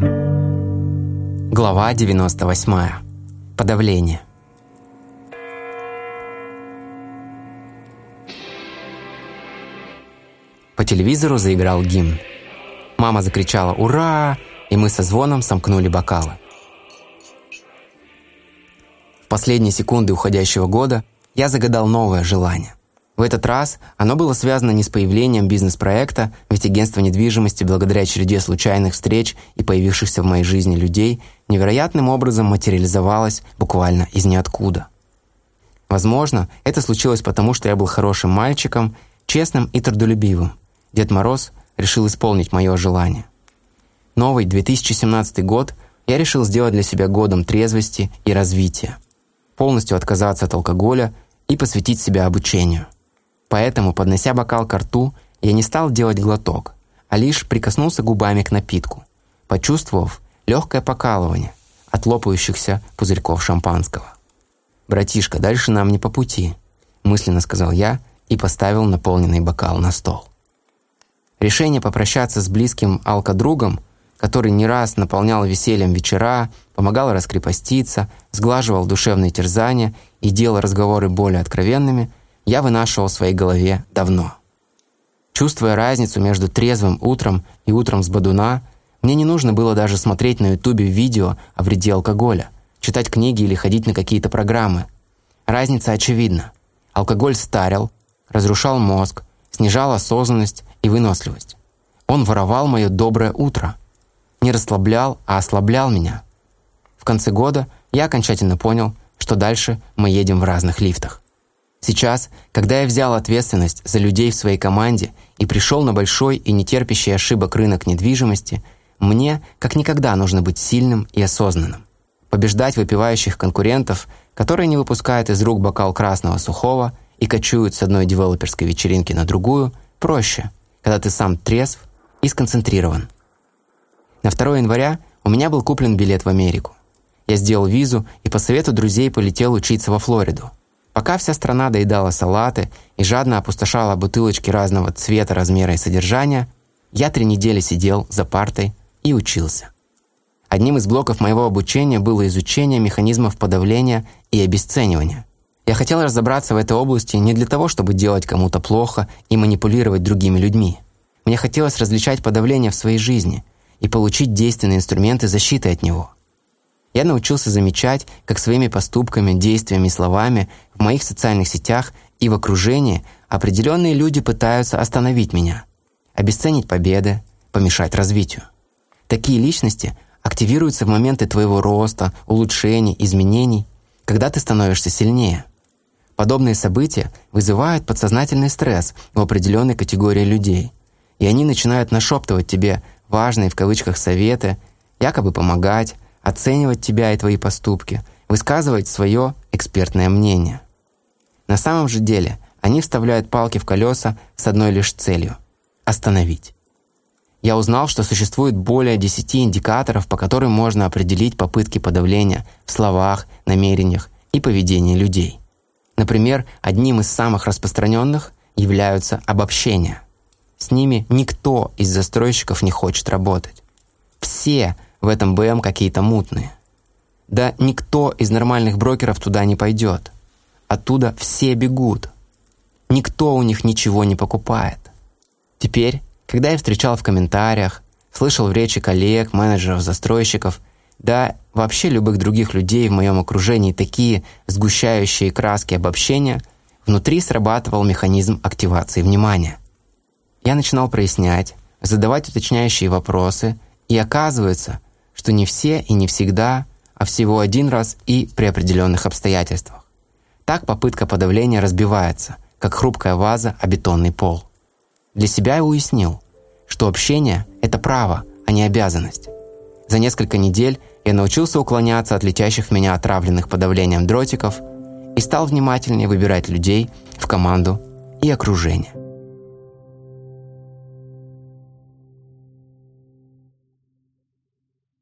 Глава 98. Подавление. По телевизору заиграл гимн. Мама закричала «Ура!», и мы со звоном сомкнули бокалы. В последние секунды уходящего года я загадал новое желание. В этот раз оно было связано не с появлением бизнес-проекта, ведь агентство недвижимости, благодаря череде случайных встреч и появившихся в моей жизни людей, невероятным образом материализовалось буквально из ниоткуда. Возможно, это случилось потому, что я был хорошим мальчиком, честным и трудолюбивым. Дед Мороз решил исполнить мое желание. Новый 2017 год я решил сделать для себя годом трезвости и развития. Полностью отказаться от алкоголя и посвятить себя обучению. Поэтому, поднося бокал к рту, я не стал делать глоток, а лишь прикоснулся губами к напитку, почувствовав легкое покалывание от лопающихся пузырьков шампанского. «Братишка, дальше нам не по пути», – мысленно сказал я и поставил наполненный бокал на стол. Решение попрощаться с близким алкодругом, который не раз наполнял весельем вечера, помогал раскрепоститься, сглаживал душевные терзания и делал разговоры более откровенными – я вынашивал в своей голове давно. Чувствуя разницу между трезвым утром и утром с бодуна, мне не нужно было даже смотреть на ютубе видео о вреде алкоголя, читать книги или ходить на какие-то программы. Разница очевидна. Алкоголь старил, разрушал мозг, снижал осознанность и выносливость. Он воровал мое доброе утро. Не расслаблял, а ослаблял меня. В конце года я окончательно понял, что дальше мы едем в разных лифтах. Сейчас, когда я взял ответственность за людей в своей команде и пришел на большой и нетерпящий ошибок рынок недвижимости, мне как никогда нужно быть сильным и осознанным. Побеждать выпивающих конкурентов, которые не выпускают из рук бокал красного сухого и кочуют с одной девелоперской вечеринки на другую, проще, когда ты сам трезв и сконцентрирован. На 2 января у меня был куплен билет в Америку. Я сделал визу и по совету друзей полетел учиться во Флориду – Пока вся страна доедала салаты и жадно опустошала бутылочки разного цвета, размера и содержания, я три недели сидел за партой и учился. Одним из блоков моего обучения было изучение механизмов подавления и обесценивания. Я хотел разобраться в этой области не для того, чтобы делать кому-то плохо и манипулировать другими людьми. Мне хотелось различать подавление в своей жизни и получить действенные инструменты защиты от него. Я научился замечать, как своими поступками, действиями и словами в моих социальных сетях и в окружении определенные люди пытаются остановить меня, обесценить победы, помешать развитию. Такие личности активируются в моменты твоего роста, улучшений, изменений, когда ты становишься сильнее. Подобные события вызывают подсознательный стресс у определенной категории людей, и они начинают нашептывать тебе важные в кавычках советы, якобы помогать, оценивать тебя и твои поступки, высказывать свое экспертное мнение. На самом же деле они вставляют палки в колеса с одной лишь целью – остановить. Я узнал, что существует более 10 индикаторов, по которым можно определить попытки подавления в словах, намерениях и поведении людей. Например, одним из самых распространенных являются обобщения. С ними никто из застройщиков не хочет работать. Все в этом БМ какие-то мутные. Да никто из нормальных брокеров туда не пойдет. Оттуда все бегут. Никто у них ничего не покупает. Теперь, когда я встречал в комментариях, слышал в речи коллег, менеджеров, застройщиков, да вообще любых других людей в моем окружении такие сгущающие краски обобщения, внутри срабатывал механизм активации внимания. Я начинал прояснять, задавать уточняющие вопросы, и оказывается, что не все и не всегда, а всего один раз и при определенных обстоятельствах. Так попытка подавления разбивается, как хрупкая ваза о бетонный пол. Для себя я уяснил, что общение – это право, а не обязанность. За несколько недель я научился уклоняться от летящих в меня отравленных подавлением дротиков и стал внимательнее выбирать людей в команду и окружение.